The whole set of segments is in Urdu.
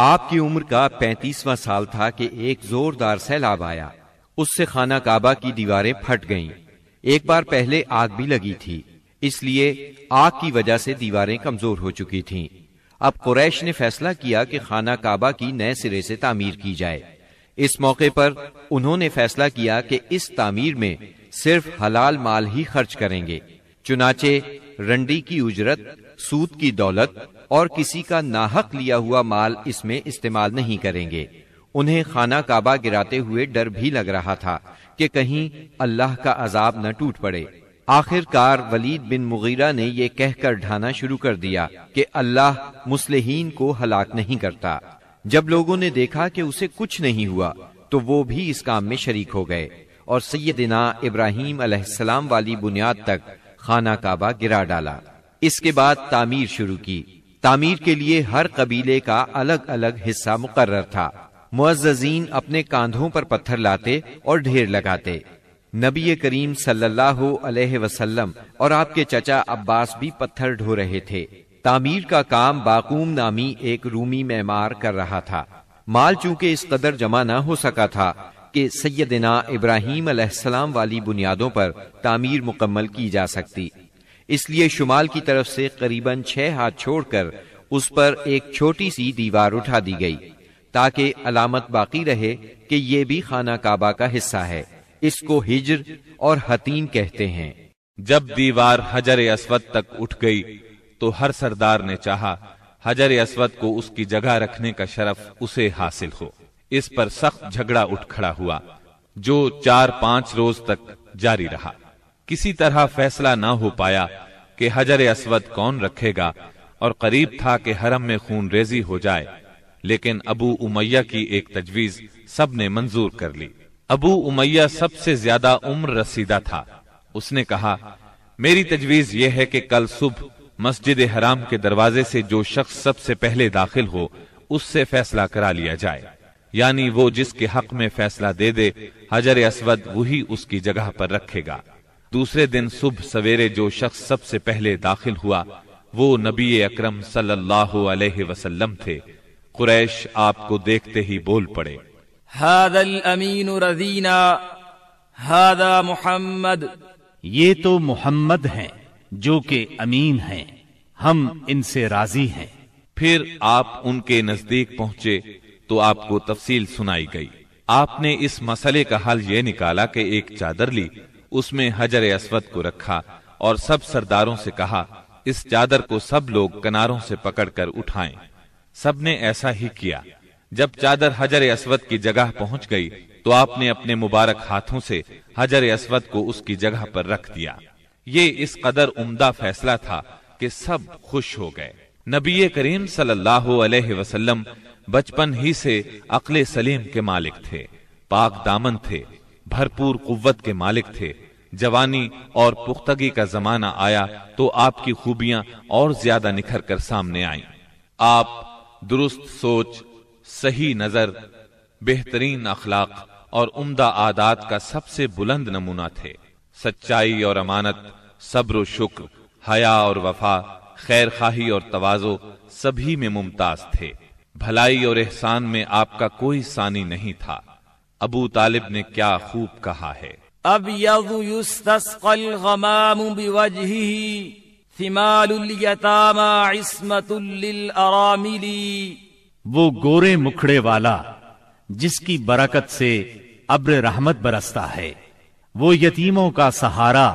آپ کی عمر کا پینتیسواں سال تھا کہ ایک زوردار سیلاب آیا۔ اس سے خانہ کعبہ کی دیواریں پھٹ گئیں۔ ایک بار پہلے آگ بھی لگی تھی۔ اس لیے آگ کی وجہ سے دیواریں کمزور ہو چکی تھیں۔ اب قریش نے فیصلہ کیا کہ خانہ کعبہ کی نئے سرے سے تعمیر کی جائے۔ اس موقع پر انہوں نے فیصلہ کیا کہ اس تعمیر میں صرف حلال مال ہی خرچ کریں گے۔ چنانچہ رنڈی کی اجرت سود کی دولت اور کسی کا ناحق لیا ہوا مال اس میں استعمال نہیں کریں گے۔ انہیں خانہ کعبہ گراتے ہوئے ڈر بھی لگ رہا تھا کہ کہیں اللہ کا عذاب نہ ٹوٹ پڑے۔ آخر کار ولید بن مغیرہ نے یہ کہہ کر ڈھانا شروع کر دیا کہ اللہ مسلحین کو ہلاک نہیں کرتا۔ جب لوگوں نے دیکھا کہ اسے کچھ نہیں ہوا تو وہ بھی اس کام میں شریک ہو گئے اور سیدنا ابراہیم علیہ السلام والی بنیاد تک خانہ کعبہ گرا ڈالا۔ اس کے بعد تعمیر شروع کی۔ تعمیر کے لیے ہر قبیلے کا الگ الگ حصہ مقرر تھا۔ معززین اپنے کاندھوں پر پتھر لاتے اور ڈھیر لگاتے۔ نبی کریم صلی اللہ علیہ وسلم اور آپ کے چچا عباس بھی پتھر ڈھو رہے تھے۔ تعمیر کا کام باقوم نامی ایک رومی معمار کر رہا تھا۔ مال چونکہ اس قدر جمع نہ ہو سکا تھا کہ سیدنا ابراہیم علیہ السلام والی بنیادوں پر تعمیر مکمل کی جا سکتی۔ اس لیے شمال کی طرف سے قریباً چھ ہاتھ چھوڑ کر اس پر ایک چھوٹی سی دیوار اٹھا دی گئی تاکہ علامت باقی رہے کہ یہ بھی خانہ کعبہ کا حصہ ہے۔ اس کو ہجر اور حتیم کہتے ہیں۔ جب دیوار حجر اسود تک اٹھ گئی تو ہر سردار نے چاہا حجر اسود کو اس کی جگہ رکھنے کا شرف اسے حاصل ہو۔ اس پر سخت جھگڑا اٹھ کھڑا ہوا جو چار پانچ روز تک جاری رہا۔ کسی طرح فیصلہ نہ ہو پایا کہ حجر اسود کون رکھے گا اور قریب تھا کہ حرم میں خون ریزی ہو جائے، لیکن ابو امیہ کی ایک تجویز سب نے منظور کر لی۔ ابو امیہ سب سے زیادہ عمر رسیدہ تھا۔ اس نے کہا، میری تجویز یہ ہے کہ کل صبح مسجد حرام کے دروازے سے جو شخص سب سے پہلے داخل ہو، اس سے فیصلہ کرا لیا جائے۔ یعنی وہ جس کے حق میں فیصلہ دے دے، حجر اسود وہی اس کی جگہ پر رکھے گا۔ دوسرے دن صبح سویرے جو شخص سب سے پہلے داخل ہوا وہ نبی اکرم صلی اللہ علیہ وسلم تھے۔ قریش آپ کو دیکھتے ہی بول پڑے۔ هذا الامین رضینا هذا محمد۔ یہ تو محمد ہیں جو کہ امین ہیں ہم ان سے راضی ہیں۔ پھر آپ ان کے نزدیک پہنچے تو آپ کو تفصیل سنائی گئی۔ آپ نے اس مسئلے کا حل یہ نکالا کہ ایک چادر لی۔ اس میں حجر اسود کو رکھا اور سب سرداروں سے کہا، اس چادر کو سب لوگ کناروں سے پکڑ کر اٹھائیں۔ سب نے ایسا ہی کیا۔ جب چادر حجر اسود کی جگہ پہنچ گئی، تو آپ نے اپنے مبارک ہاتھوں سے حجر اسود کو اس کی جگہ پر رکھ دیا۔ یہ اس قدر عمدہ فیصلہ تھا کہ سب خوش ہو گئے۔ نبی کریم صلی اللہ علیہ وسلم بچپن ہی سے عقل سلیم کے مالک تھے، پاک دامن تھے۔ بھرپور قوت کے مالک تھے۔ جوانی اور پختگی کا زمانہ آیا تو آپ کی خوبیاں اور زیادہ نکھر کر سامنے آئیں۔ آپ درست سوچ، صحیح نظر، بہترین اخلاق اور عمدہ عادات کا سب سے بلند نمونہ تھے۔ سچائی اور امانت، صبر و شکر، حیا اور وفا، خیر خواہی اور توازو سبھی میں ممتاز تھے۔ بھلائی اور احسان میں آپ کا کوئی ثانی نہیں تھا۔ ابو طالب نے کیا خوب کہا ہے۔ اب يستسقى الغمام بوجهه ثمال اليتامى عصمة للأرامل۔ وہ گورے مکھڑے والا جس کی برکت سے ابر رحمت برستا ہے۔ وہ یتیموں کا سہارا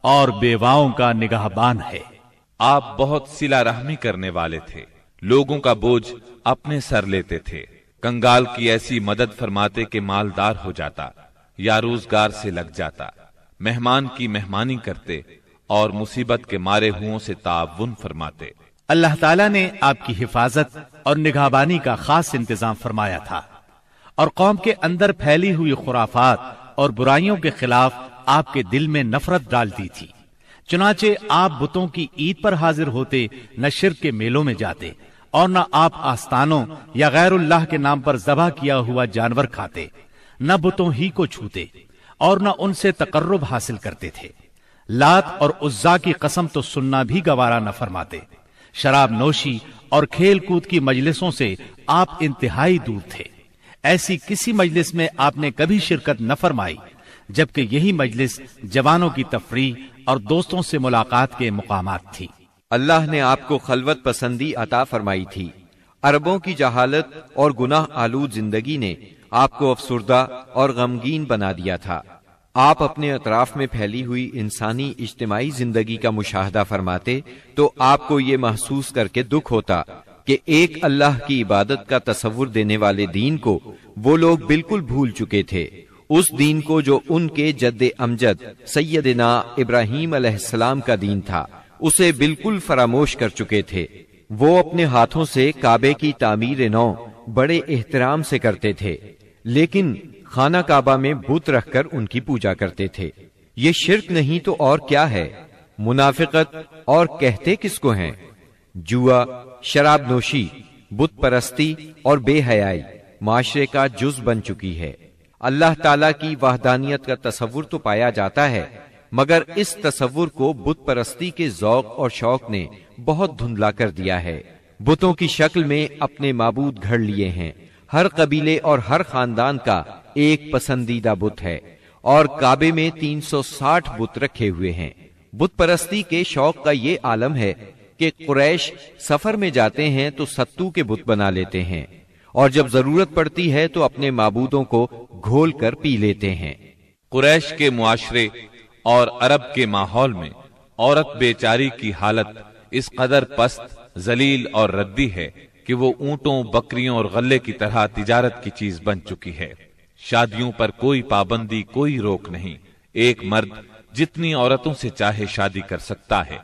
اور بیواؤں کا نگاہ بان ہے۔ آپ بہت سلا رحمی کرنے والے تھے۔ لوگوں کا بوجھ اپنے سر لیتے تھے۔ کنگال کی ایسی مدد فرماتے کہ مالدار ہو جاتا یا روزگار سے لگ جاتا۔ مہمان کی مہمانی کرتے اور مصیبت کے مارے ہوں سے تعاون فرماتے۔ اللہ تعالیٰ نے آپ کی حفاظت اور نگہبانی کا خاص انتظام فرمایا تھا۔ اور قوم کے اندر پھیلی ہوئی خرافات اور برائیوں کے خلاف آپ کے دل میں نفرت ڈالتی تھی۔ چنانچہ آپ بتوں کی عید پر حاضر ہوتے نہ شرک کے میلوں میں جاتے۔ اور نہ آپ آستانوں یا غیر اللہ کے نام پر ذبح کیا ہوا جانور کھاتے، نہ بتوں ہی کو چھوتے اور نہ ان سے تقرب حاصل کرتے تھے۔ لات اور عزا کی قسم تو سننا بھی گوارا نہ فرماتے۔ شراب نوشی اور کھیل کود کی مجلسوں سے آپ انتہائی دور تھے۔ ایسی کسی مجلس میں آپ نے کبھی شرکت نہ فرمائی، جبکہ یہی مجلس جوانوں کی تفریح اور دوستوں سے ملاقات کے مقامات تھی۔ اللہ نے آپ کو خلوت پسندی عطا فرمائی تھی۔ عربوں کی جہالت اور گناہ آلود زندگی نے آپ کو افسردہ اور غمگین بنا دیا تھا۔ آپ اپنے اطراف میں پھیلی ہوئی انسانی اجتماعی زندگی کا مشاہدہ فرماتے تو آپ کو یہ محسوس کر کے دکھ ہوتا کہ ایک اللہ کی عبادت کا تصور دینے والے دین کو وہ لوگ بالکل بھول چکے تھے۔ اس دین کو جو ان کے جد امجد سیدنا ابراہیم علیہ السلام کا دین تھا۔ اسے بالکل فراموش کر چکے تھے۔ وہ اپنے ہاتھوں سے کعبے کی تعمیر نو بڑے احترام سے کرتے تھے، لیکن خانہ کعبہ میں بت رکھ کر ان کی پوجا کرتے تھے۔ یہ شرک نہیں تو اور کیا ہے؟ منافقت اور کہتے کس کو ہیں؟ جوا، شراب نوشی، بت پرستی اور بے حیائی معاشرے کا جز بن چکی ہے۔ اللہ تعالی کی وحدانیت کا تصور تو پایا جاتا ہے مگر اس تصور کو بت پرستی کے ذوق اور شوق نے بہت دھندلا کر دیا ہے۔ بتوں کی شکل میں اپنے معبود گھڑ لیے ہیں۔ ہر قبیلے اور ہر خاندان کا ایک پسندیدہ بت ہے اور کعبے میں تین سو ساٹھ بت رکھے ہوئے ہیں۔ بت پرستی کے شوق کا یہ عالم ہے کہ قریش سفر میں جاتے ہیں تو ستو کے بت بنا لیتے ہیں اور جب ضرورت پڑتی ہے تو اپنے معبودوں کو گھول کر پی لیتے ہیں۔ قریش کے معاشرے اور عرب کے ماحول میں عورت بیچاری کی حالت اس قدر پست، ذلیل اور ردی ہے کہ وہ اونٹوں، بکریوں اور غلے کی طرح تجارت کی چیز بن چکی ہے۔ شادیوں پر کوئی پابندی، کوئی روک نہیں۔ ایک مرد جتنی عورتوں سے چاہے شادی کر سکتا ہے۔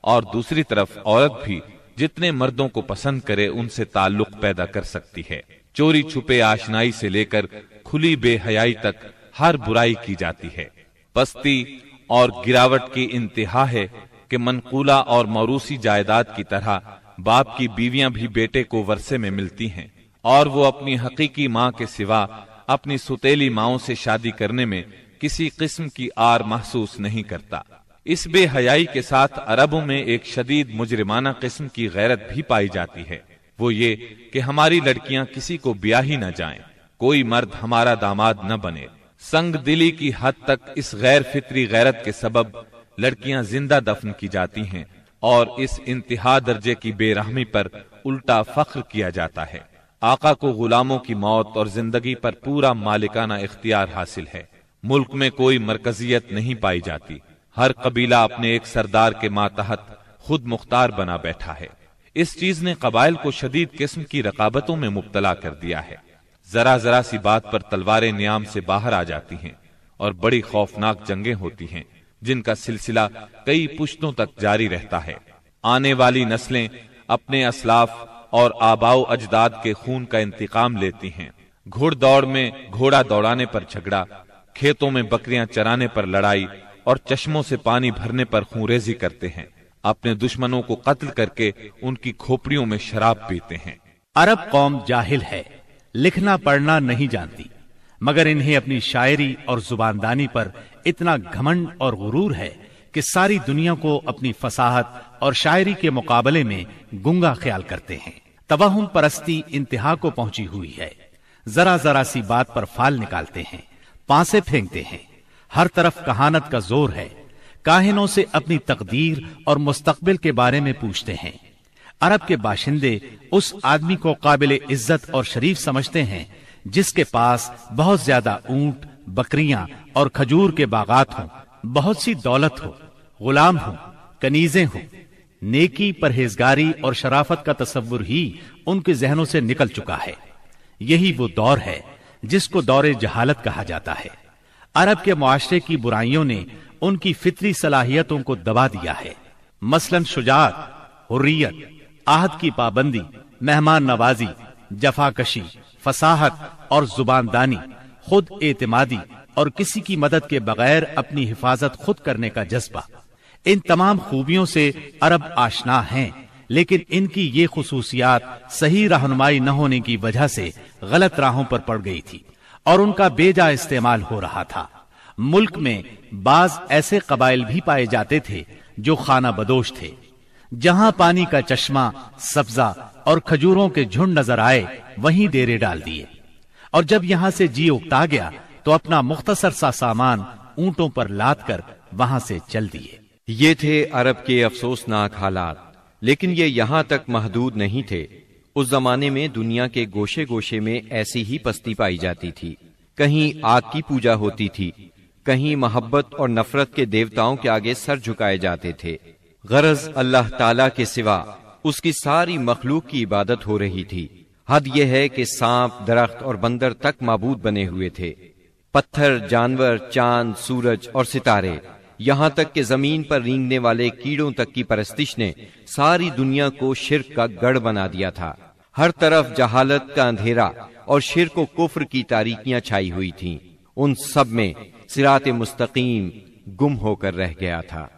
اور دوسری طرف عورت بھی جتنے مردوں کو پسند کرے ان سے تعلق پیدا کر سکتی ہے۔ چوری چھپے آشنائی سے لے کر کھلی بے حیائی تک ہر برائی کی جاتی ہے۔ پستی اور گراوٹ کی انتہا ہے کہ منقولہ اور موروسی جائیداد کی طرح باپ کی بیویاں بھی بیٹے کو ورثے میں ملتی ہیں اور وہ اپنی حقیقی ماں کے سوا اپنی ستیلی ماؤں سے شادی کرنے میں کسی قسم کی آر محسوس نہیں کرتا۔ اس بے حیائی کے ساتھ عربوں میں ایک شدید مجرمانہ قسم کی غیرت بھی پائی جاتی ہے۔ وہ یہ کہ ہماری لڑکیاں کسی کو بیاہ ہی نہ جائیں۔ کوئی مرد ہمارا داماد نہ بنے۔ سنگ دلی کی حد تک اس غیر فطری غیرت کے سبب لڑکیاں زندہ دفن کی جاتی ہیں اور اس انتہا درجے کی بے رحمی پر الٹا فخر کیا جاتا ہے۔ آقا کو غلاموں کی موت اور زندگی پر پورا مالکانہ اختیار حاصل ہے۔ ملک میں کوئی مرکزیت نہیں پائی جاتی۔ ہر قبیلہ اپنے ایک سردار کے ماتحت خود مختار بنا بیٹھا ہے۔ اس چیز نے قبائل کو شدید قسم کی رقابتوں میں مبتلا کر دیا ہے۔ ذرا ذرا سی بات پر تلواریں نیام سے باہر آ جاتی ہیں اور بڑی خوفناک جنگیں ہوتی ہیں، جن کا سلسلہ کئی پشتوں تک جاری رہتا ہے۔ آنے والی نسلیں اپنے اسلاف اور آباؤ اجداد کے خون کا انتقام لیتی ہیں۔ گھوڑ دوڑ میں گھوڑا دوڑانے پر جھگڑا، کھیتوں میں بکریاں چرانے پر لڑائی اور چشموں سے پانی بھرنے پر خونریزی کرتے ہیں۔ اپنے دشمنوں کو قتل کر کے ان کی کھوپڑیوں میں شراب پیتے ہیں۔ عرب قوم جاہل ہے۔ لکھنا پڑھنا نہیں جانتی، مگر انہیں اپنی شاعری اور زباندانی پر اتنا گھمنڈ اور غرور ہے کہ ساری دنیا کو اپنی فساحت اور شاعری کے مقابلے میں گنگا خیال کرتے ہیں۔ توہم پرستی انتہا کو پہنچی ہوئی ہے۔ ذرا ذرا سی بات پر فال نکالتے ہیں، پانسے پھینکتے ہیں۔ ہر طرف کہانت کا زور ہے۔ کاہنوں سے اپنی تقدیر اور مستقبل کے بارے میں پوچھتے ہیں۔ عرب کے باشندے اس آدمی کو قابل عزت اور شریف سمجھتے ہیں، جس کے پاس بہت زیادہ اونٹ، بکریاں اور کھجور کے باغات ہوں۔ بہت سی دولت ہو، غلام ہو کنیزیں ہوں۔ نیکی، پرہیزگاری اور شرافت کا تصور ہی ان کے ذہنوں سے نکل چکا ہے۔ یہی وہ دور ہے جس کو دور جہالت کہا جاتا ہے۔ عرب کے معاشرے کی برائیوں نے ان کی فطری صلاحیتوں کو دبا دیا ہے۔ مثلا شجاعت، حریت آہد کی پابندی، مہمان نوازی جفا کشی فساحت اور زبان دانی خود اعتمادی اور کسی کی مدد کے بغیر اپنی حفاظت خود کرنے کا جذبہ۔ ان تمام خوبیوں سے عرب آشنا ہیں، لیکن ان کی یہ خصوصیات صحیح رہنمائی نہ ہونے کی وجہ سے غلط راہوں پر پڑ گئی تھی اور ان کا بے جا استعمال ہو رہا تھا۔ ملک میں بعض ایسے قبائل بھی پائے جاتے تھے جو خانہ بدوش تھے۔ جہاں پانی کا چشمہ، سبزہ اور کھجوروں کے جھنڈ نظر آئے، وہیں ڈیرے ڈال دیے۔ اور جب یہاں سے جی اکتا گیا، تو اپنا مختصر سا سامان اونٹوں پر لاد کر وہاں سے چل دیے۔ یہ تھے عرب کے افسوسناک حالات، لیکن یہ یہاں تک محدود نہیں تھے۔ اس زمانے میں دنیا کے گوشے گوشے میں ایسی ہی پستی پائی جاتی تھی۔ کہیں آگ کی پوجا ہوتی تھی، کہیں محبت اور نفرت کے دیوتاؤں کے آگے سر جھکائے جاتے تھے۔ غرض اللہ تعالی کے سوا اس کی ساری مخلوق کی عبادت ہو رہی تھی۔ حد یہ ہے کہ سانپ، درخت اور بندر تک معبود بنے ہوئے تھے۔ پتھر، جانور، چاند، سورج اور ستارے۔ یہاں تک کہ زمین پر رینگنے والے کیڑوں تک کی پرستش نے ساری دنیا کو شرک کا گڑھ بنا دیا تھا۔ ہر طرف جہالت کا اندھیرا اور شرک و کفر کی تاریکیاں چھائی ہوئی تھیں۔ ان سب میں سرات مستقیم گم ہو کر رہ گیا تھا۔